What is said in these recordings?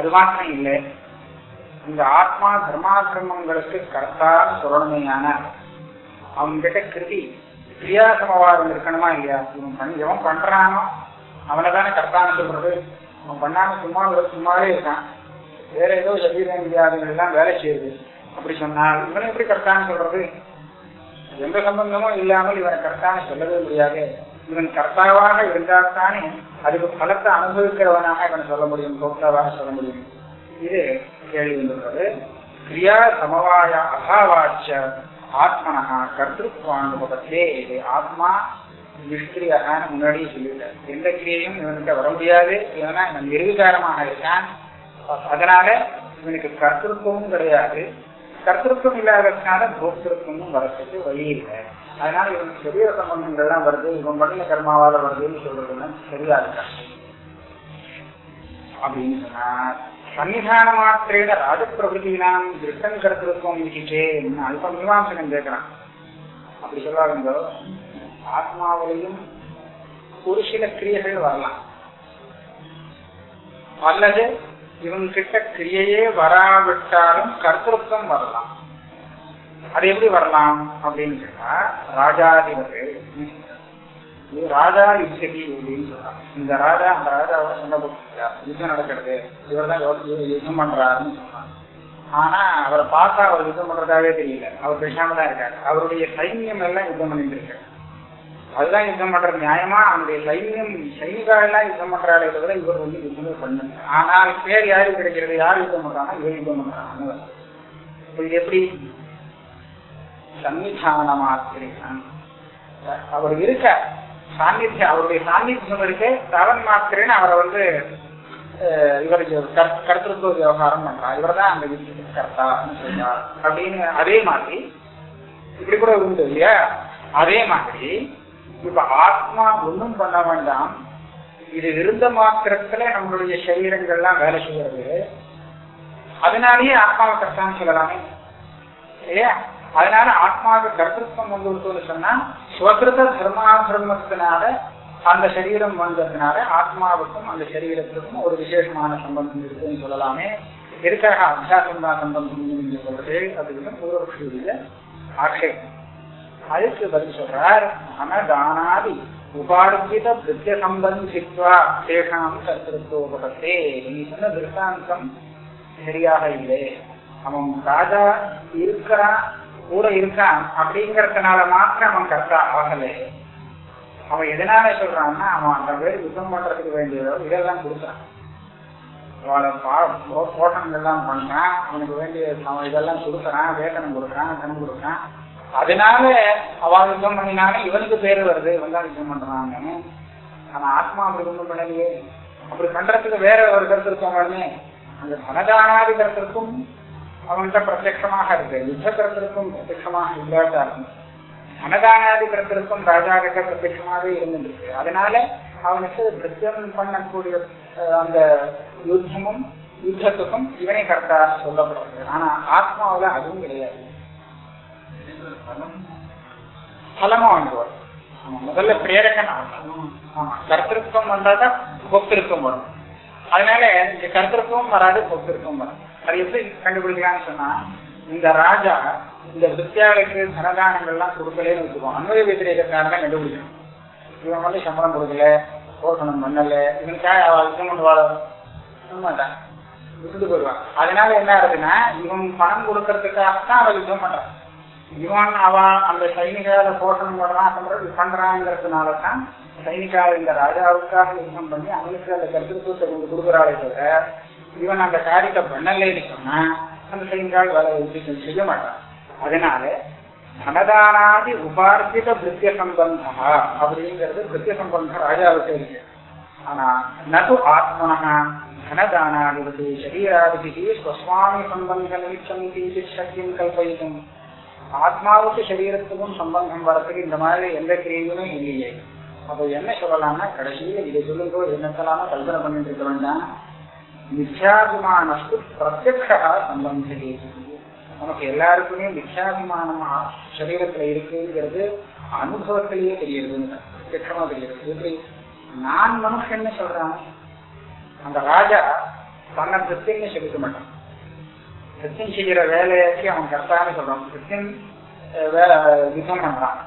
அது மாத்திரம் இல்லை இந்த ஆத்மா தர்மாசிரமங்களுக்கு கர்த்தான்னு சொல்லணுமையான அவங்க கிட்ட கிருதி கிரியாசமவாதம் இருக்கணுமா இல்லையா? இவன் பண்ணி எவன் பண்றானோ அவனை தானே கர்த்தான்னு சொல்றது. அவன் பண்ணாம சும்மா சும்மாவே இருக்கான். வேற ஏதோ சரீரம் இந்தியாதுகள் எல்லாம் வேலை செய்யுது. அப்படி சொன்னால் இவனை எப்படி கர்த்தான்னு சொல்றது? எந்த சம்பந்தமும் இல்லாமல் இவனை கர்த்தான்னு சொல்லவே முடியாது. இவன் கர்த்தாவாக இருந்தால்தானே அதுக்கு பலத்தை அனுபவிக்கிறவனாக இவன் சொல்ல முடியும் போக்தாவாக சொல்ல முடியும். இது கேள்வி வந்துள்ளது கிரியா சமவாய அசாவாட்ச ஆத்மனஹா கர்த்திருவானுபவத்தே இது ஆத்மா நிஷ்கிரியான்னு முன்னாடியே சொல்லிட்டார். எந்த கிரியையும் இவனுக்கு வர முடியாது. இவனா இவன் நிர்விகாரமாக இருக்கான். அதனால இவனுக்கு கர்த்திருவமும் கிடையாது. கர்த்திருவம் இல்லாததுனால போக்திருத்தமும் வரத்துக்கு வழி இல்லை. அதனால இவனுக்கு சரீர சம்பந்தங்கள்லாம் வருது. இவன் பண்ணின கர்மாவால வருதுன்னு சொல்றதுன்னு சரியா இருக்கா? அப்படின்னு சொன்னா சன்னிதான மாத்திரையில ராஜப்பிரபுத்தினாம் திருஷ்டம் கருத்திருக்கும் விதிச்சே அல்ப மீமாசனம் கேட்கிறான். அப்படி சொல்லாதுங்க ஆத்மாவிலையும் ஒரு சில கிரியைகள் வரலாம். அல்லது இவங்கிட்ட கிரியையே வராவிட்டாலும் கர்த்தத்துவம் வரலாம். அது எப்படி வரலாம் அப்படின்னு கேட்டா ராஜாதிபதி இது ராஜா யுத்தகி அப்படின்னு சொல்றாங்க. இந்த ராஜா அந்த ராஜாவை சொன்ன யுத்தம் நடக்கிறது இவர் தான் யுத்தம் பண்றாருன்னு சொல்றாங்க. ஆனா அவரை பார்த்தா அவர் யுத்தம் பண்றதாவே தெரியல. அவர் பேசாம தான் இருக்காரு. அவருடைய சைன்யம் எல்லாம் யுத்தம் பண்ணிட்டு இருக்காரு அதுதான் யுத்தம் பண்றது. நியாயமா அவருடைய சைன்யம் சைனிகா எல்லாம் யுத்தம் பண்றாரு தவிர இவர் வந்து யுத்தமே பண்ணுங்க ஆனால் பேர் யாருக்கு கிடைக்கிறது? யார் யுத்தம் பண்றாங்க இவர் யுத்தம் பண்றாங்க இப்ப இது எப்படி சன்னிதானமாத்திரேன் அவர் இருக்க சாநித்தியம் அவருடைய சாநித்தியம் இருக்கு. தவன் மாத்திரன்னு அவரை வந்து இவருக்கு கருத்திருத்துவ விவகாரம் பண்றா இவர் தான் அந்த வீட்டுக்கு கர்த்தா சொல்றார். அப்படின்னு அதே மாதிரி இப்படி கூட உண்டு இல்லையா? அதே மாதிரி இப்ப ஆத்மா ஒன்றும் பண்ண வேண்டாம். இது இருந்த மாத்திரத்துல நம்மளுடைய சரீரங்கள்லாம் வேலை செய்யறது அதனாலேயே ஆத்மாவை கர்த்தான்னு சொல்லலாமே. இல்லையா? அதனால ஆத்மாவுக்கு கர்த்தத்துவம் வந்துவிட்டோம்னு சொன்னா சுவகிருத தர்மாதர்மத்தினால அந்த சரீரம் வந்ததுனால ஆத்மாவுக்கும் அந்த சரீரத்துக்கும் ஒரு விசேஷமான சம்பந்தம் இருக்குன்னு சொல்லலாமே. எதுக்காக அத்தியாசம் தான் சம்பந்தம் சொல்றது அதுக்கு பூர்வபக்ஷியுடைய ஆட்சேபம் அதுக்கு பதில் சொல்றார் அனதானாதி உபார்ஜித பிருத்திய சம்பந்தித்வா சேஷாம் கர்த்தத்துவபகத்தே நீ சொன்ன திருஷ்டாந்தம் சரியாக இல்லை. அவன் ராஜா இருக்கிறான் கூட இருக்கான் அப்படிங்கறதுனால மாத்திரம் அவன் கர்த்தா ஆகல. அவன் எதனால சொல்றான்னா அவன் அந்த பேர் யுத்தம் பண்றதுக்கு வேண்டியதோ இதெல்லாம் கொடுக்குறான் அவளை போட்டங்கள்லாம் பண்றான் அவனுக்கு வேண்டிய அவன் இதெல்லாம் கொடுக்குறான் வேதனம் கொடுக்குறான் தன் கொடுக்குறான் அதனால அவள் யுத்தம் பண்ணினாலும் இவனுக்கு பேர் வருது இவன் தான் யுத்தம் பண்றாங்க ஆனா ஆத்மா அப்படி ஒன்றும் பண்ணலையே. அப்படி பண்றதுக்கு வேற ஒரு கருத்து இருக்கவங்க அந்த மனதானாதி கருத்திற்கும் அவன்கிட்ட பிரத்யமாக இருக்கு. யுத்த கருத்திற்கும் பிரத்யமாக இல்லாட்டா இருக்கும் அனதானாதி கருத்திற்கும் ராஜா கிட்ட பிரத்யமாகவே இருந்துருக்கு. அதனால அவனுக்கு பிரத்யம் பண்ணக்கூடிய அந்த யுத்தமும் யுத்தத்துக்கும் இவனை கரெக்டா சொல்லப்படுறது ஆனா ஆத்மாவில அதுவும் கிடையாது. பலமும் வாங்குவார் முதல்ல பிரேரகன் ஆமா கர்த்திருக்கம் வந்தாதான் பொக்கிருக்கம் வரும். அதனால இங்க கர்த்திருக்கவும் வராது பொக்கிருக்கம் வரும் அது எப்படி கண்டுபிடிக்கலாம்னு சொன்னா இந்த ராஜா இந்த வித்தியாவுக்கு தனதானங்கள்லாம் கொடுக்கலன்னு வச்சுக்கோம் அன்வய வத்திரேகத்தினால தான் கண்டுபிடிக்கணும். இவன் வந்து சம்பளம் கொடுக்கல போஷணம் பண்ணல இவனுக்காக அவள் கொண்டு வாழ விட்டுட்டு போயிடுவான் அதனால என்ன ஆகுதுன்னா இவன் பணம் கொடுக்கறதுக்காக தான் அவள் யுத்தம் பண்றான். இவன் அவன் அந்த சைனிகால போஷணம் பண்ணலாம் பண்றது பண்றாங்கிறதுனால தான் சைனிகால இந்த ராஜாவுக்காக யுத்தம் பண்ணி அவனுக்கு அந்த கருத்து கொண்டு கொடுக்குறாளே இவன் அந்த காரியத்தை பண்ணலைன்னு சொன்னா அந்த சைனிகால் வேலை செய்ய மாட்டான். அதனால தனதானாதி உபார்த்தித பிரித்திய சம்பந்தா அப்படிங்கிறது பிருத்திய சம்பந்தம் ராஜாவுக்கு இருக்கு. ஆனா நது ஆத்மனா தனதானாதிபதி சரீராதிபதி ஸ்வஸ்வாமி சம்பந்த நிமித்தம் கிஞ்சித் கல்பயிக்கும் ஆத்மாவுக்கு சரீரத்துக்கும் சம்பந்தம் வரத்துக்கு இந்த மாதிரி எந்த கிரியையுமே இல்லையே. அப்ப என்ன சொல்லலாம்னா கடைசியில இதை சொல்லுங்க என்னத்தலாம கல்பனை பண்ணிட்டு இருக்க வேண்டாம். மித்யாபிமானஸ்து பிரத்யக்ஷா சம்பந்தே நமக்கு எல்லாருக்குமே மித்யாபிமானம் சரீரத்துல இருக்குங்கிறது அனுபவத்திலேயே தெரியுதுன்னு பிரத்யமா தெரியுது எப்படி நான் மனுஷன்னு சொல்றான் அந்த ராஜா தன்னை கிருத்தின்னு சொல்லிக்க மாட்டான் கிருத்தின் செய்கிற வேலையாச்சு அவன் கரெக்டான சொல்றான் கிருத்தின் வேலை யுத்தம் பண்றான்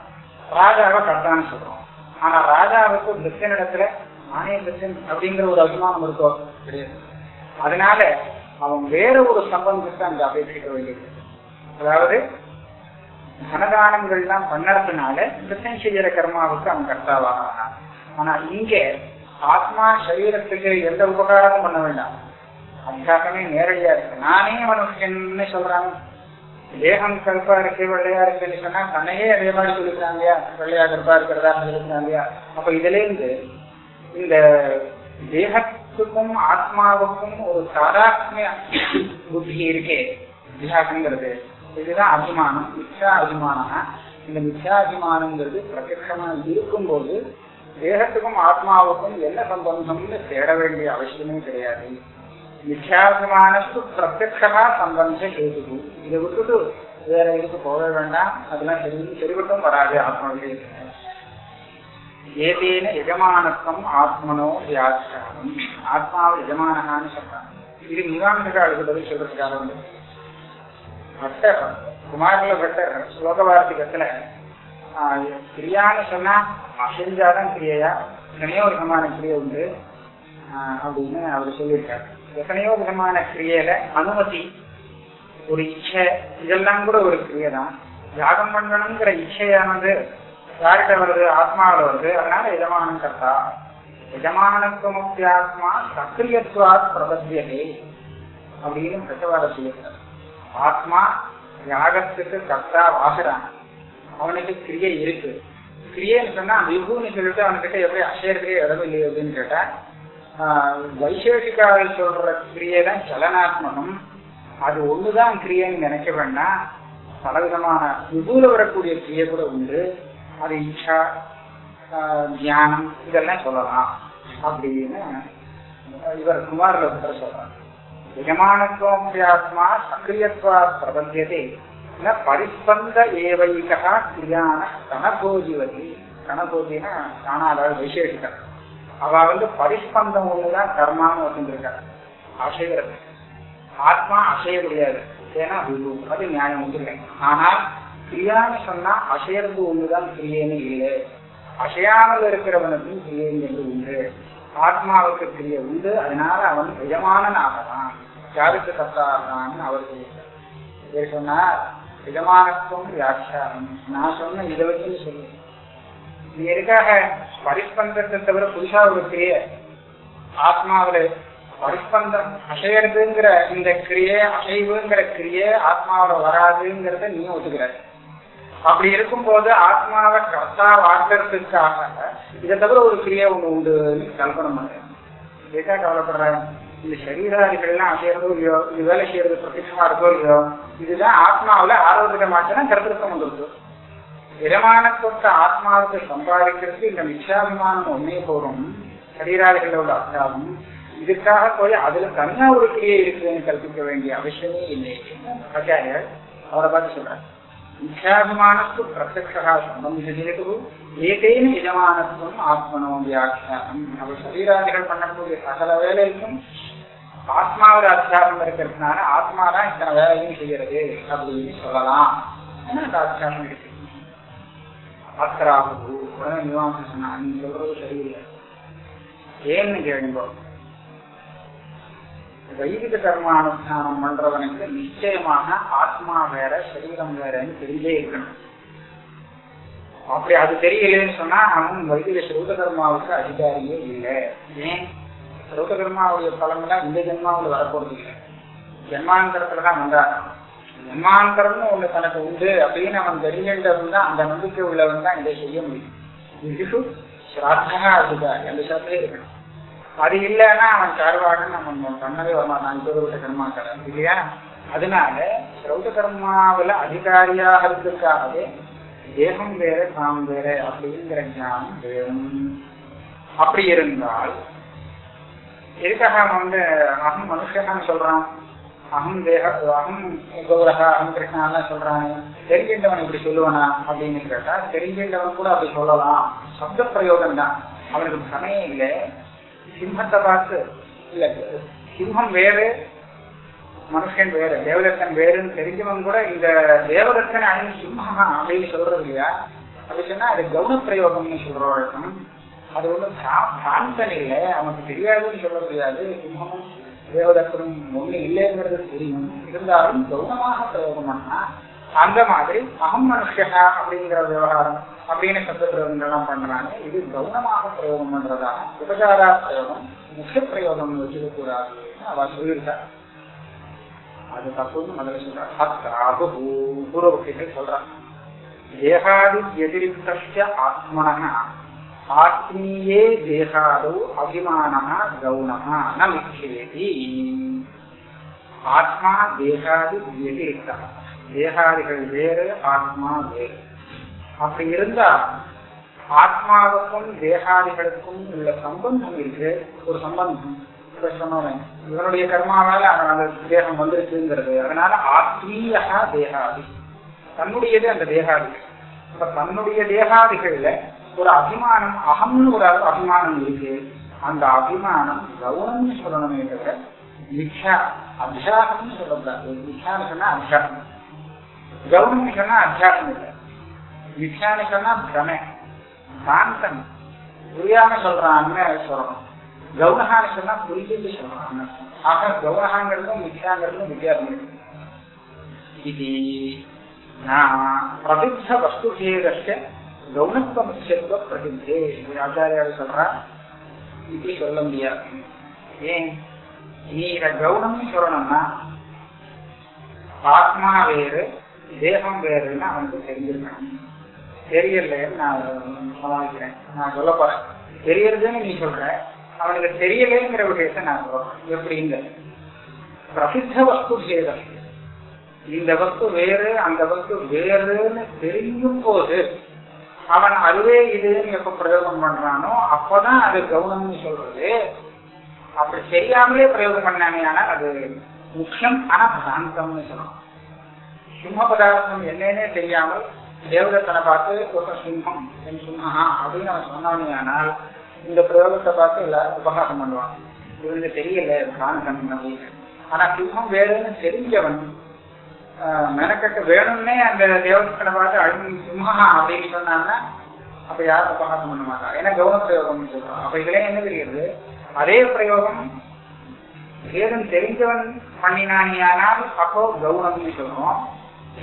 ராஜாவை கரெக்டான சொல்றான் ஆனா ராஜாவுக்கு திருத்தின் இடத்துல நானே கிருத்தின் அப்படிங்கிற ஒரு அபிமானம் இருக்கோ கிடையாது அதனால அவன் வேற ஒரு சம்பந்தத்தை அங்க அபேட்சிக்க வேண்டியது அதாவது தனதானங்கள்லாம் பண்ணறதுனால கிருஷ்ணன் செய்யற கர்மாவுக்கு அவன் கர்த்தாவாக ஆனா இங்க ஆத்மா சரீரத்துக்கு எந்த உபகாரமும் பண்ண வேண்டாம். அத்தியாசமே நேரடியா இருக்கு. நானே அவனுக்கு சொல்றாங்க. தேகம் கருப்பா இருக்கு வெள்ளையா இருக்குன்னு சொன்னா தன்னையே அதே மாதிரி சொல்லிக்கிறாங்க இல்லையா? வெள்ளையா கருப்பா இருக்கிறதா சொல்லிக்கிறாங்க இல்லையா? அப்ப இதுல இருந்து இந்த தேக தேகத்துக்கும் ஆத்மாவுக்கும் ஒரு சாதாத்மிய புத்தி இருக்கே. அத்தியாசங்கிறது இதுதான் அபிமானம். மிச்சா அபிமானம் இந்த மிச்சா அபிமானங்கிறது பிரத்யமா இருக்கும்போது தேகத்துக்கும் ஆத்மாவுக்கும் என்ன சம்பந்தம்னு தேட வேண்டிய அவசியமே கிடையாது. மிச்சாபிமானத்து பிரத்யமா சம்பந்த கேது இதை விட்டுட்டு வேற இதுக்கு போக வேண்டாம்? அதெல்லாம் சரி தெரிவிட்டும் வராது ஆத்மா விஷயத்துல ஏதேன எஜமானத்துவம் ஆத்மனோ வியாக்கியானம் ஆத்மாவை எஜமானகான்னு சொல்றாங்க இது மீமாம்சகாளுக்கு அழுகுதல் சொல்றதுக்காக வந்து பட்டர் குமாரில பட்டர் ஸ்லோக வார்த்திகத்துல கிரியான்னு சொன்னா அசைஞ்சாதான் கிரியையா எத்தனையோ விதமான கிரியை உண்டு அப்படின்னு அவர் சொல்லியிருக்காரு எத்தனையோ விதமான கிரியையில அனுமதி ஒரு இச்சை இதெல்லாம் கூட ஒரு கிரியை தான் யாகம் பண்ணணுங்கிற இச்சையானது யார்கிட்ட வருது ஆத்மாவில் வருது அதனால எஜமானம் கர்த்தா முக்கிய ஆத்மா சக்கிரியத்துவாத் பிரபத்தியதே அப்படின்னு பிரச்சவாத சொல்லியிருக்காரு ஆத்மா யாகத்துக்கு கர்த்தா வாசுறான் அவனுக்கு கிரியை இருக்கு. கிரியைன்னு சொன்னா விபுன்னு சொல்லிட்டு அவனுக்கிட்ட எப்படி அசையறதுக்கே இடம் இல்லையே அப்படின்னு கேட்டா வைசேஷிகாவில் சொல்ற கிரியை தான் சலனாத்மகம். அது ஒண்ணுதான் கிரியைன்னு நினைக்க வேண்டாம். பலவிதமான விபூல வரக்கூடிய கிரியை கூட உண்டு. அது இச்சா தியானம் இதெல்லாம் சொல்லலாம். அப்படின்னு இவர் குமாரில் சொல்றார். யஜமானத்துவம் ஆத்மா சக்கிரியத்வா பிரபந்தியதே ந பரிஸ்பந்த ஏவைகா கிரியான கணபோஜிவதி கணபோஜினா காணாத வைசேஷிகர் அவ வந்து பரிஸ்பந்தம் ஒண்ணுதான் கர்மான்னு வச்சுருக்காரு அசைகிறது ஆத்மா அசைய முடியாது ஏன்னா விபு அது நியாயம் ஒன்றுஇல்லை ஆனால் கிரியான்னு சொன்னா அசையறது ஒண்ணுதான் கிரியேன்னு இல்லை. அசையாமல் இருக்கிறவனுக்கும் என்று உண்டு. ஆத்மாவுக்கு கிரிய உண்டு. அதனால அவன் எஜமானன் ஆகலாம் யாருக்கு கத்தாகலான்னு அவர் சொல்லிட்டார் சொன்னார் எஜமானத்துவம் வியாக்கியானம். நான் சொன்ன இதை வச்சு சொல்லு. இது எதுக்காக? பரிஸ்பந்தத்தை தவிர புதுசா ஒரு கிரிய. ஆத்மாவில பரிஸ்பந்தம் அசையறதுங்கிற இந்த கிரியை அசைவுங்கிற கிரியை ஆத்மாவில வராதுங்கிறத நீ ஒத்துக்கிற. அப்படி இருக்கும்போது ஆத்மாவை கர்த்தாவாக்கிறதுக்காக இதை தவிர ஒரு கிரியா ஒண்ணு உண்டு. கல்பனை பண்றேன் எதுக்காக கவலைப்படுறேன் இந்த சரீராதிகள்லாம் அசையறதோ இல்லையோ இது வேலை செய்யறது பிரத்யமா இருக்கோ இல்லையோ இதுதான் ஆத்மாவில ஆரோக்கிய மாற்றம் கருத்திருத்தம் வந்துருக்கு இடமானத்தொட்ட ஆத்மாவுக்கு சம்பாதிக்கிறது இந்த மிச்சாபிமானம் ஒன்னே போதும். உள்ள அத்தியாவம் இதுக்காக போய் அதுல தனியா ஒரு கிரியை இருக்குன்னு கற்பிக்க வேண்டிய அவசியமே இல்லை. ஆச்சாரியர் அவரை பார்த்து சொல்றாரு. மிச்சாபிமானத்து பிரத்யக்ஷா சம்பந்திதேது ஏதேன எஜமானத்துவம் ஆத்மனோ வியாக்கியானம் அவர் சரீராதிகள் பண்ணக்கூடிய சகல வேலைக்கும் ஆத்மாவோட அத்தியாசம் இருக்கிறதுனால ஆத்மா தான் இத்தனை வேலையும் செய்யறது அப்படின்னு சொல்லலாம் அந்த அத்தியாசம் இருக்கு அத்திராகு உடனே மீமாசம் சொன்னா நீங்க சொல்றது சரியில்லை ஏன்னு கேளுங்கோ வைதிக கர்மானுஷ்டானம் பண்றவனுக்கு நிச்சயமாக ஆத்மா வேற சரீரம் வேறன்னு தெரிஞ்சே இருக்கணும். அப்படி அது தெரியலன்னு சொன்னா அவன் வைதிக ஸ்ரௌத கர்மாவுக்கு அதிகாரியே இல்லை. ஏன்? ஸ்ரௌத கர்மாவுடைய பலன்லாம் இந்த ஜென்மாவில் வரப்போறது இல்லை. ஜென்மாந்தரத்துல தான் வந்தாங்க ஜென்மாந்தரம்னு ஒண்ணு தனக்கு உண்டு அப்படின்னு அவன் தெரிஞ்சின்றவன் தான் அந்த நம்பிக்கை உள்ளவன் தான் இதை செய்ய முடியும். இது ஸ்ராத்தகா அதிகாரி அந்த சரத்தையே இருக்கணும். அது இல்லைன்னா அவன் சார்வாடுன்னு அவன் பண்ணவே வரமாட்டான் இப்போது கர்மாக்கள் இல்லையா? அதனால ஸ்ரௌத அதிகாரியாக அதிகாரியாகிறதுக்காகவே தேகம் வேற தாம் வேற அப்படிங்கிற ஞானம் வேணும். அப்படி இருந்தால் எதுக்காக அவன் வந்து அகம் மனுஷன் சொல்றான்? அகம் தேக அகம் கௌரகா அகம் கிருஷ்ணாலாம் சொல்றாங்க தெரிஞ்சின்றவன் இப்படி சொல்லுவானா அப்படின்னு கேட்டா தெரிஞ்சின்றவன் கூட அப்படி சொல்லலாம். சப்த பிரயோகம் தான் அவனுக்கு சமயம் இல்லை. சிம்மத்தை பார்த்து இல்ல சிம்மம் வேறு மனுஷன் வேறு தேவதத்தன் வேறுன்னு தெரிஞ்சவன் கூட இந்த தேவதத்தன் அணி சிம்மஹா அப்படின்னு சொல்றது இல்லையா? அப்படி சொன்னா அது கௌன பிரயோகம்னு சொல்ற வழக்கம். அது ஒண்ணும் பிராந்தன் இல்லை அவனுக்கு தெரியாதுன்னு சொல்ல முடியாது சிம்மமும் தேவதத்தனும் ஒண்ணு இல்லைங்கிறது தெரியும். இருந்தாலும் கௌனமாக பிரயோகம் பண்ணா அந்த மாதிரி அகம் மனுஷா அப்படிங்கிற விவகாரம் அப்படின்னு சப்த பிரயோகங்கள்லாம் பண்றாங்க இது கவுனமாக பிரயோகம் பண்றதா உபசாரா பிரயோகம் முக்கிய பிரயோகம் வச்சுக்க கூடாதுன்னு அவ சொல்லியிருக்கா அது தப்புன்னு முதல்ல சொல்றான் அத்ராகு பூர்வபக்திகள் சொல்றான் தேகாதி வதிரிக்த ஆத்மன ஆத்மீயே தேகாதோ அபிமான கவுனः ந மிச்சேதி ஆத்மா தேகாதி வதிரிக்த தேகாதிகள் வேறு ஆத்மா வேறு. அப்படி இருந்தா ஆத்மாவுக்கும் தேகாதிகளுக்கும் உள்ள சம்பந்தம் இருக்கு ஒரு சம்பந்தம். இப்ப இவனுடைய கர்மாவால அவன் அந்த தேகம் வந்திருக்குங்கிறது. அதனால ஆத்மீயா தேகாதி. தன்னுடையது அந்த தேகாதி இப்ப தன்னுடைய தேகாதிகள்ல ஒரு அபிமானம் அகம்னு ஒரு அபிமானம் இருக்கு. அந்த அபிமானம் கௌனம்னு சொல்லணுமே தவிர மிக்ஷா அபிஷாகம்னு சொல்லக்கூடாது. மிக்ஷான்னு சொன்னா அபிஷாகம். கவுனம்னு சொன்னா அத்தியாசம் இல்லை மிக்ஷான்னு சொன்னா பிரமை பிராந்தன் புரியாம சொல்றான்னு சொல்லணும் கவுனஹான்னு சொன்னா புரிஞ்சுட்டு சொல்றான் ஆக கவுனஹாங்கிறதும் மிக்ஷாங்கிறதும் வித்தியாசம் இது பிரசித்த வஸ்து பேதஸ்ய கவுனத்துவ முக்கியத்துவ பிரசித்தே ஆச்சாரியார் சொல்றா இப்படி சொல்ல முடியாது ஏன் நீ இத கவுனம்னு சொல்லணும்னா ஆத்மா வேறு தேகம் வேறுன்னு அவனுக்கு தெரிஞ்சிருக்கான் தெரியலன்னு நான் சமாளிக்கிறேன் நான் சொல்ல போறேன். தெரியறதுன்னு நீ சொல்ற. அவனுக்கு தெரியலைங்கிற விஷயத்த நான் சொல்றேன். எப்படிங்க? பிரசித்த வஸ்து சேதம். இந்த வஸ்து வேறு அந்த வஸ்து வேறுன்னு தெரியும் போது அவன் அதுவே இதுன்னு எப்ப பிரயோகம் பண்றானோ அப்பதான் அது கவுனம்னு சொல்றது. அப்படி தெரியாமலே பிரயோகம் பண்ணாமையான ஆனால் அது முக்கியம் ஆனா பிராந்தம்னு சொல்லணும். சிம்ம பதார்த்தம் என்னன்னே தெரியாமல் தேவதத்தனை பார்த்து ஒரு சிம்மம் என் சிம்மஹா அப்படின்னு அவன் சொன்னவனே ஆனால் இந்த பிரயோகத்தை பார்த்து எல்லாரும் உபகாசம் பண்ணுவாங்க. இவனுக்கு தெரியல பிராணகன் அப்படின்னு ஆனா சிம்மம் வேறுன்னு தெரிஞ்சவன் மெனக்கட்டு வேணும்னே அந்த தேவதத்தனை பார்த்து அழகு சிம்மஹா அப்படின்னு சொன்னாங்கன்னா அப்ப யாரும் உபகாசம் பண்ண மாட்டாங்க ஏன்னா கௌன பிரயோகம்னு சொல்றான் அப்ப இதுல என்ன தெரியுது அதே பிரயோகம் வேதம் தெரிஞ்சவன் பண்ணினானியானால் அப்போ கௌனம்னு சொல்றோம்.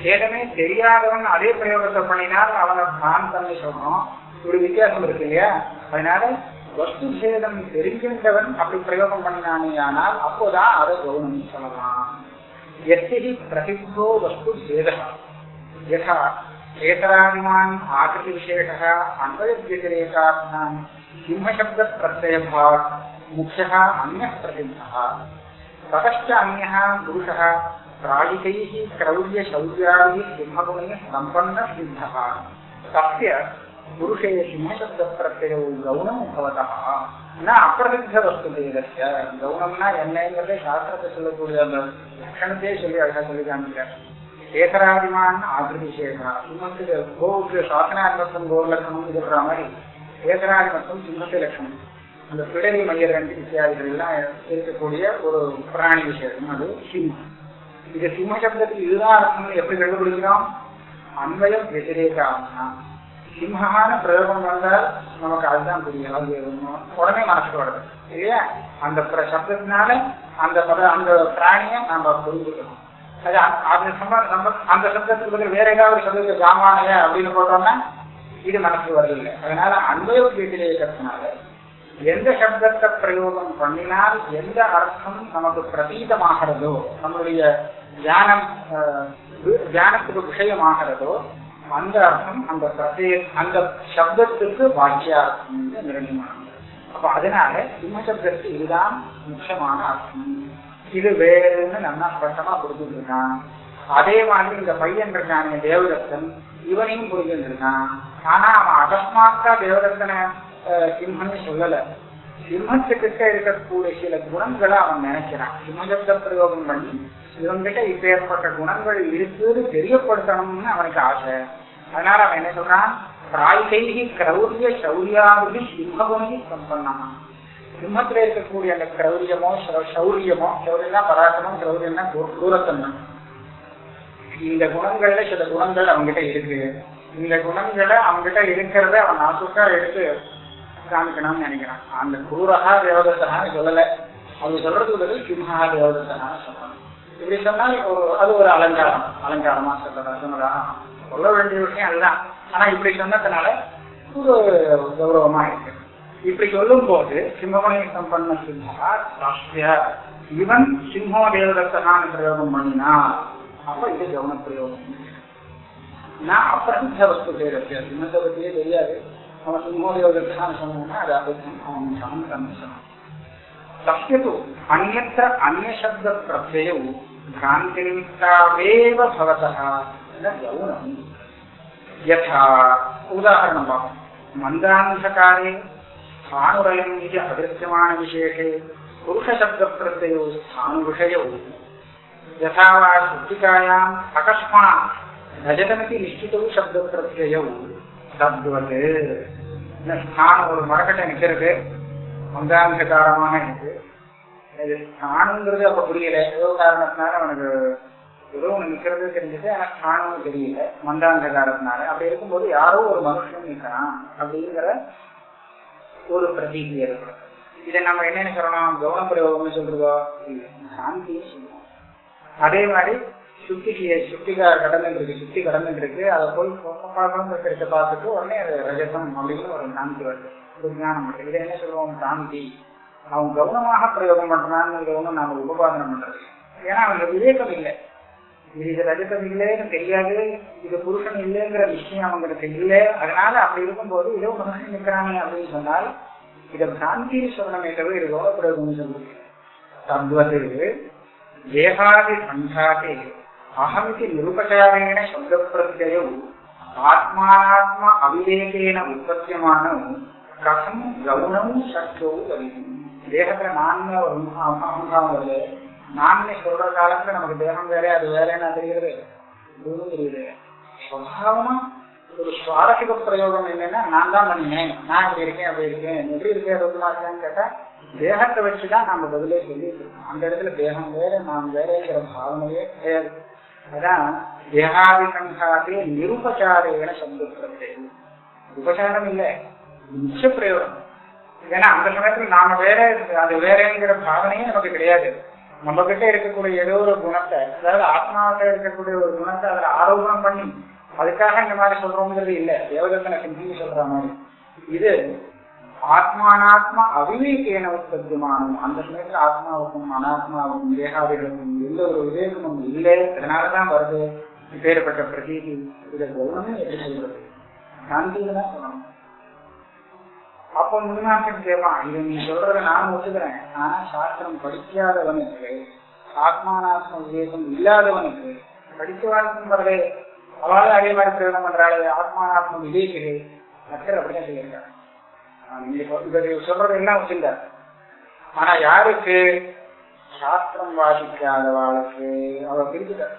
வேதமே தெரியாதவன் அதே பிரயோகத்தை பண்ணினால் அவனை நான் தன்னை சொல்றோம் ஒரு வித்தியாசம் இருக்கு இல்லையா? அதனால வஸ்து சேதம் தெரிகின்றவன் அப்படி பிரயோகம் பண்ணினானே ஆனால் அப்போதான் அதை கௌனம் சொல்லலாம் எத்தி பிரசித்தோ வஸ்து சேத யதா ஏதராணிமான் ஆகிருதி விசேஷா அன்பயத்திரேகாத்தான் சிம்மசப்த பிரத்யபாத் முக்கிய அந்நிய ததச்ச அந்நிய புருஷா प्राजिकैः क्रौर्यशौर्यादिः सिंहगुणैः सम्पन्नसिद्धः तस्य पुरुषे सिंहशब्दप्रत्ययौ गौणं भवतः न அப்பிரசித்தவஸ்துபேதஸ்ய கௌனம்னா என்னங்கிறதை சாஸ்திரத்தை சொல்லக்கூடிய அந்த லட்சணத்தையே சொல்லி அழகா சொல்லி காமிக்கிறார் ஏகராதிமான் ஆதிருவிசேஷா சிம்மத்துக்கு கோவுக்கு சாசனாதிமத்தம் கோ லட்சணம் சொல்ற மாதிரி ஏகராதி மற்றும் சிம்மத்து லட்சணம் அந்த பிடரி மையரண்டி இத்தியாதிகள் எல்லாம் இருக்கக்கூடிய ஒரு பிராணி விசேஷம் அது சிம்மம் இந்த சிம்ம சப்தத்துக்கு இதுதான் அர்த்தம்னு எப்படி கண்டுபிடிக்கிறோம்? அன்வயம் வெதிரேகாம்னா சிம்மகான பிரயோகம் வந்தால் நமக்கு அதுதான் புரியும். அது உடனே மனசுக்கு வருது. இல்லையா? அந்த சப்தத்தினால அந்த பத அந்த பிராணியை நாம புரிஞ்சுக்கணும். அது அந்த சம்ப அந்த சப்தத்துக்கு பதில் வேற ஏதாவது சப்தத்துக்கு ஜாமானைய அப்படின்னு போட்டோம்னா இது மனசுக்கு வரதில்லை. அதனால அன்பய வீட்டிலேக்கிறதுனால எந்த சப்தத்தை பிரயோகம் பண்ணினால் எந்த அர்த்தம் நமக்கு பிரதீதமாகிறதோ நம்மளுடைய தியானம் தியானத்துக்கு விஷயமாகிறதோ அந்த அர்த்தம் அந்த பிரதே அந்த சப்தத்துக்கு வாக்கியார்த்தம் நிர்ணயமானது அப்ப அதனால சிம்ம இதுதான் முக்கியமான அர்த்தம். இது வேறுன்னு நல்லா ஸ்பஷ்டமா கொடுத்துட்டு அதே மாதிரி இந்த பையன் இருக்கானே தேவதத்தன் இவனையும் புரிஞ்சுருக்கான் ஆனா அவன் அகஸ்மாத்தா தேவதத்தனை சிம்மன்னு சொல்லல. சிம்மத்துக்கிட்ட இருக்கக்கூடிய சில குணங்களை அவன் நினைக்கிறான். சிம்மசப்த பிரயோகம் பண்ணி இவங்கிட்ட இப்ப ஏற்பட்ட குணங்கள் இருக்குன்னு தெரியப்படுத்தணும்னு அவனுக்கு ஆசை. அதனால அவன் என்ன சொல்றான்? பிராய்கைகி கிரௌரிய சௌரியாவிகி சிம்மகுணி சம்பன்னமா. சிம்மத்துல இருக்கக்கூடிய அந்த கிரௌரியமோ சௌரியமோ சௌரியம்னா பராக்கிரமம் கிரௌரியம்னா தூ- தூரத்தன்மை. இந்த குணங்கள்ல சில குணங்கள் அவங்ககிட்ட இருக்கு. இந்த குணங்களை அவங்ககிட்ட இருக்கிறத அவன் நாசுக்கா எடுத்து காமிக்கணும்னு நினைக்கிறான். அந்த குரூரகா தேவதத்தனான்னு சொல்லல. அவங்க சொல்றதுக்கு பதில் சிம்ஹா தேவதத்தனான்னு சொல்லணும் இப்படி சொன்னால் அது ஒரு அலங்காரம். அலங்காரமா சொல்றதா சொன்னதா? சொல்ல வேண்டிய விஷயம் அதுதான். ஆனா இப்படி சொன்னதுனால ஒரு கௌரவமா இருக்கு இப்படி சொல்லும் போது சிம்மமணி சம்பன்ன சிம்ஹா சாஸ்திய இவன் சிம்மோ தேவதத்தனான் பிரயோகம் பண்ணினா அப்ப இது கவன பிரயோகம் நான் அப்பிரசித்த வஸ்து செய்யறது. சிம்மத்தை பத்தியே தெரியாது. तस्यतु अन्यत्र अन्यशब्दप्रत्ययौ भ्रान्तिनिमित्तावेव भवतः यथा उदाहरणं मन्दान्धकारे स्थाणुरयम् इति अदृश्यमाणविशेषे पुरुषशब्दप्रत्ययौ स्थाणुविषयौ यथा वा सृत्तिकायाम् अकस्मात् भजतमिति निश्चितौ शब्दप्रत्ययौ சாப்பிட்டு வந்து நானும் ஒரு மரக்கட்டை நிற்கிறது வந்தாங்க காரணமாக எனக்கு நானுங்கிறது அப்போ புரியல. ஏதோ காரணத்தினால அவனுக்கு ஏதோ ஒன்று நிற்கிறது தெரிஞ்சது எனக்கு காணும் தெரியல. மந்தாந்த காலத்தினால அப்படி இருக்கும்போது யாரோ ஒரு மனுஷன் நிற்கிறான் அப்படிங்கிற ஒரு பிரதிகிரியை இருக்கிறது இதை நம்ம என்ன நினைக்கிறோம் கவனம் பிரயோகம்னு சொல்றதோ சாந்தி அதே மாதிரி சுத்திக்கு சுத்திகா கடந்து இருக்கு சுத்தி கடந்து இருக்கு. அதை போய் பழக்கம் பார்த்துட்டு உடனே அது ரஜதம் அப்படின்னு ஒரு சாந்தி வருது. ஒரு ஞானம் இதை என்ன சொல்லுவோம்? சாந்தி. அவன் கவனமாக பிரயோகம் பண்றான்னு ஒண்ணு நாம உபபாதனம் பண்றது. ஏன்னா அவனுக்கு விவேகம் இல்லை. இது ரஜசம் இல்லைன்னு தெரியாது. இது புருஷன் இல்லைங்கிற விஷயம் அவங்களுக்கு இல்லை அதனால அப்படி இருக்கும்போது இதோ மனுஷன் நிற்கிறாங்க அப்படின்னு சொன்னால் இதை சாந்தின்னு சொல்லணுமே தவிர இது கவன பிரயோகம் சொல்லுது தத்வது தேகாதி சங்காதே அகமிதி நிருபச்சாரேண சப்தப்பிரத்யயौ ஆத்மானாத்ம அவிவேகேன உற்பத்தியமான கசம் கவுனம் சக்தோ வருது தேகத்துல நான்கு ஒரு அகங்காரம் வருது நான்கு சொல்ற காலத்துல நமக்கு தேகம் வேற அது வேறன்னு தெரிகிறது இதுவும் தெரியுது சுவாவமா ஒரு சுவாரசிக பிரயோகம் என்னன்னா நான் தான் பண்ணினேன் நான் இப்படி இருக்கேன் அப்படி இருக்கேன் எப்படி இருக்கேன் ருத்மாச்சான்னு கேட்டா தேகத்தை வச்சுதான் நம்ம பதிலே சொல்லிட்டு இருக்கோம் அந்த இடத்துல தேகம் வேற நாம் வேறங்கிற பாவனையே கிடையாது அதான் தேகாதி சங்காதே நிருபச்சாரேன உபசாரம் உபச்சாரம் இல்ல நிச்ச பிரயோகம். ஏன்னா அந்த சமயத்துல நாம வேற அது வேறங்கிற பாவனையே நமக்கு கிடையாது. நம்ம கிட்ட இருக்கக்கூடிய ஏதோ ஒரு குணத்தை அதாவது ஆத்மாவிட்ட இருக்கக்கூடிய ஒரு குணத்தை அதுல ஆரோபணம் பண்ணி அதுக்காக இந்த மாதிரி சொல்றோங்கிறது இல்ல. தேவதத்தனை சிந்தி சொல்ற மாதிரி. இது ஆத்மானாத்மா அவிவேகேன உற்பத்தியமானம் அந்த சமயத்துல ஆத்மாவுக்கும் அனாத்மாவுக்கும் தேகாதிகளுக்கும் எந்த ஒரு விவேகமும் இல்லை. அதனாலதான் வருது இப்பேற்பட்ட பிரதீதி. இதை கவனமே எப்படி சொல்றது சாந்தின்னு தான் சொல்லணும். அப்போ முன்னாட்டம் கேட்பான் இது நீ சொல்றத நான் ஒத்துக்கிறேன். ஆனா சாஸ்திரம் படிக்காதவனுக்கு ஆத்மானாத்ம விவேகம் இல்லாதவனுக்கு படிச்சவாளுக்கும் வரவே அவளும் அதே மாதிரி பிரயோகம் பண்றாள் ஆத்மானாத்ம விவேகிலே மக்கள் அப்படிதான் சொல்லியிருக்காங்க இவர் சொல்றது என்ன வச்சிருந்தார் ஆனா யாருக்கு? சாஸ்திரம் வாசிக்காதவாளுக்கு அவ பிரிச்சுட்டார்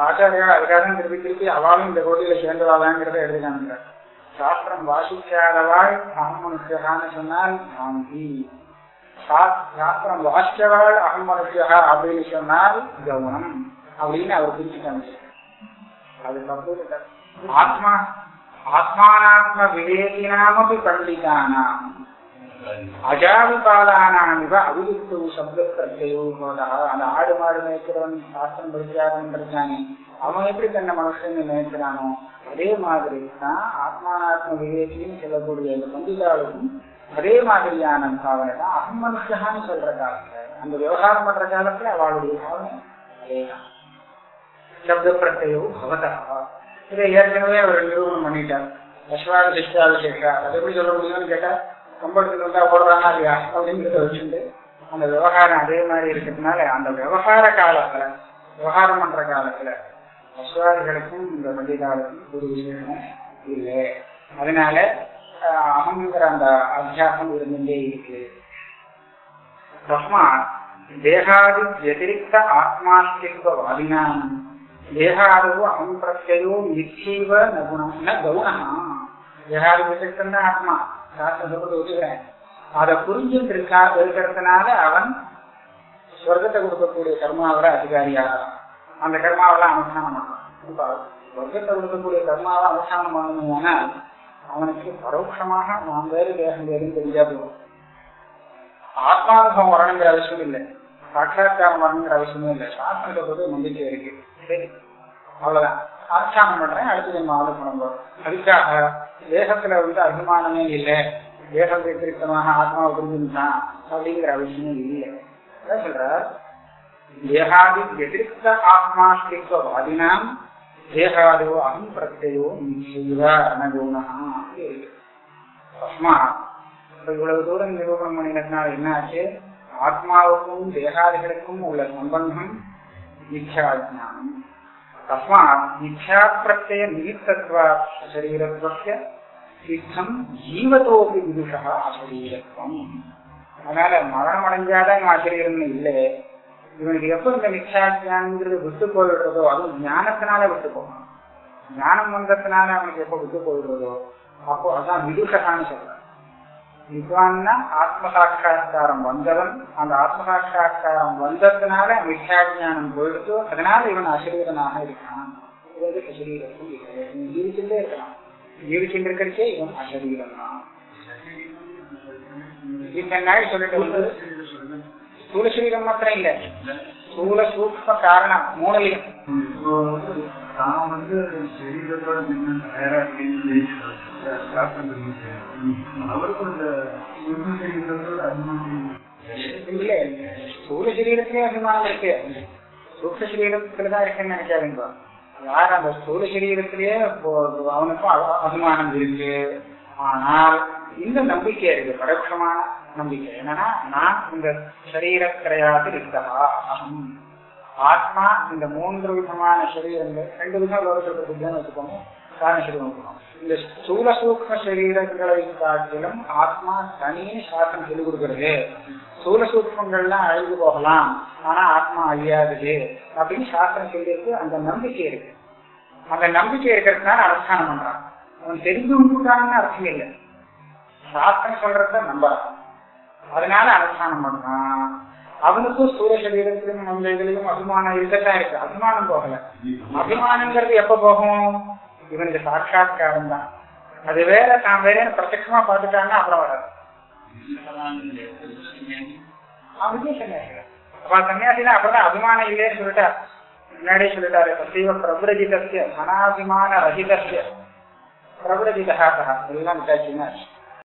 ஆச்சாரியா அதுக்காக திருப்பி திருப்பி அவளும் இந்த கோட்டியில சேர்ந்தவாளாங்கிறத எழுதினாங்க சாஸ்திரம் வாசிக்காதவாள் அகமனுஷகான்னு சொன்னால் காந்தி. சாஸ்திரம் வாசிக்கவாள் அகமனுஷகா அப்படின்னு சொன்னால் கவனம் அப்படின்னு அவர் பிரிச்சுட்டாங்க அது தப்பு ஆத்மா ஆத்மானாத்ம விவேகினாமபி பண்டிதானாம் அஜாவிபாலானாமிவ அவிலிப்து சப்த பிரத்யோ அந்த ஆடு மாடு மேய்க்கிறவன் சாஸ்திரம் படிக்காதவன் இருக்கானே அவன் எப்படி தன்னை மனுஷன் நினைக்கிறானோ அதே மாதிரி தான் ஆத்மானாத்ம விவேகின்னு சொல்லக்கூடிய அந்த பண்டிதாளுக்கும் அதே மாதிரியான பாவனை தான் அகம் மனுஷகான்னு சொல்ற காலத்துல அந்த விவகாரம் பண்ற காலத்துல அவளுடைய பாவனை அதேதான் சப்த பிரத்யோ பவதா இதை ஏற்கனவே அவர் நிரூபணம் பண்ணிட்டார். அஸ்வாத சிஷ்டாபிஷேகா அது எப்படி சொல்ல முடியும்னு கேட்டா கம்பளத்துக்கு வந்தா ஓடுறானா இல்லையா அப்படிங்கிறத வச்சுட்டு அந்த விவகாரம் அதே மாதிரி இருக்கிறதுனால அந்த விவகார காலத்துல விவகாரம் பண்ற காலத்துல அஸ்வாதிகளுக்கும் இந்த பண்டிகாலுக்கும் ஒரு விசேஷம் இல்லை. அதனால அகங்கிற அந்த அத்தியாசம் இருந்துட்டே இருக்கு. தஸ்மாத் தேகாதி வத்திரிக்த ஆத்மாஸ்தித்வவாதினாம் தேகாதோ அகம் பிரத்யோ மிச்சைவ நகுணம் ந கவுணா தேகாதி வத்திரிக்தம் தான் ஆத்மா சாஸ்திரம் சொல்றது ஒத்துக்கிறேன் அதை புரிஞ்சுட்டு இருக்கா இருக்கிறதுனால அவன் சொர்க்கத்தை கொடுக்கக்கூடிய கர்மாவோட அதிகாரியாகலாம் அந்த கர்மாவெல்லாம் அனுஷ்டானம் பண்ணலாம் சொர்க்கத்தை கொடுக்கக்கூடிய கர்மாவை அனுஷ்டானம் பண்ணணும்னா அவனுக்கு பரோட்சமாக நான் வேறு தேகம் வேறும் தெரிஞ்சா போதும் ஆத்மானுபவம் வரணுங்கிற அவசியம் இல்லை சாட்சாத்காரம் வரணுங்கிற அவசியமும் இல்லை சாஸ்திரத்தை பொறுத்து நம்பிக்கை இருக்கு சரி அவ்வளவுதான். அனுஷ்டானம் பண்றேன் அடுத்த ஜென்ம ஆலோசனம் போறோம். அதுக்காக தேகத்துல வந்து அபிமானமே இல்லை. தேகம் விபரீதமாக ஆத்மாவை புரிஞ்சுட்டான் அப்படிங்கிற அவசியமே இல்லை. சொல்றார்? தேகாதி வதிரிக்த ஆத்மாஸ்தித்வவாதினாம் தேகாதோ அகம் பிரத்யோ அனகுணா இவ்வளவு தூரம் நிரூபணம் பண்ணினதுனால என்ன ஆச்சு ஆத்மாவுக்கும் தேகாதிகளுக்கும் உள்ள சம்பந்தம் தஸ்மாத் மித்யா பிரத்யய நிமித்தத்வா சரீரத்வஸ்ய சித்தம் ஜீவத்தோபி விதுஷா அசரீரத்வம் அதனால மரணம் அடைஞ்சாதான் இவன் அசரீரம்னு இல்லை. இவனுக்கு எப்ப இந்த மித்யாஜானங்கிறது விட்டு போயிடுறதோ அதுவும் ஞானத்தினால விட்டு போகணும் ஞானம் வந்ததுனால அவனுக்கு எப்ப விட்டு போயிடுறதோ அப்போ அதான் விதுஷகான்னு சொல்றான் வித்வான்னா ஆத்ம சாட்சா்காரம் வந்தவன் அந்த ஆத்ம சாட்சா்காரம் வந்ததுனால மித்யாஜானம் போயிடுச்சு அதனால இவன் அசரீரனாக இருக்கான் இது ஜீவிச்சுட்டே இருக்கான் ஜீவிச்சுட்டு இருக்கிறச்சே இவன் அசரீரம் தான் சொல்லிட்டு வந்து ஸ்தூல சரீரம் மாத்திரம் இல்ல ஸ்தூல சூக்ம காரணம் மூலலியம் தான் வந்து நான் வந்து சரீரத்தோட நின்று தயாராக அவருக்கும் இந்த சரீரத்தோட இல்ல ஸ்தூல சரீரத்திலே அபிமானம் இருக்கு. சூக்ம சரீரத்துலதான் இருக்குன்னு நினைக்காதீங்க யார் அந்த ஸ்தூல சரீரத்திலேயே இப்போ அவனுக்கும் அபிமானம் இருக்கு. ஆனால் இந்த நம்பிக்கை இருக்கு பரோட்சமான நம்பிக்கை. என்னன்னா நான் இந்த சரீர கிடையாது இருக்கா அகம் ஆத்மா இந்த மூன்று விதமான சரீரங்கள் ரெண்டு விதமா லோகத்தில் புத்தகம் வச்சுக்கோங்க. காரண சரீரம் இந்த ஸ்தூல சூக்ம சரீரங்களை காட்டிலும் ஆத்மா தனியே சாஸ்திரம் சொல்லிக் கொடுக்கிறது. ஸ்தூல சூக்மங்கள்லாம் அழிந்து போகலாம். ஆனா ஆத்மா அழியாதது அப்படின்னு சாஸ்திரம் சொல்லியிருக்கு. அந்த நம்பிக்கை இருக்கு. அந்த நம்பிக்கை இருக்கிறதுனால அனுஷ்டானம் பண்றான் அவன் தெரிஞ்சு விட்டுட்டான்னு அர்த்தம் இல்லை. சாஸ்திரம் சொல்றத நம்புறான். அதனால அனுஷ்டானம் பண்றான். அவனுக்கும் சூரிய சரீரத்திலும் நம்ம இதுலயும் அபிமானம் இருக்கத்தான் இருக்கு. அபிமானம் போகல. அபிமானங்கிறது எப்ப போகும்? இவனுக்கு சாட்சாத்காரம் தான். அது வேற தான் வேறன்னு பிரத்யமா பார்த்துட்டாங்கன்னா அப்புறம் வராது. அவனுக்கே அப்ப சன்னியாசினா அப்புறம் அபிமானம் இல்லைன்னு சொல்லிட்டா. முன்னாடியே சொல்லிட்டாரு சசீவ மனாபிமான பிரபுரஜிதா எல்லாம் விட்டாச்சுன்னா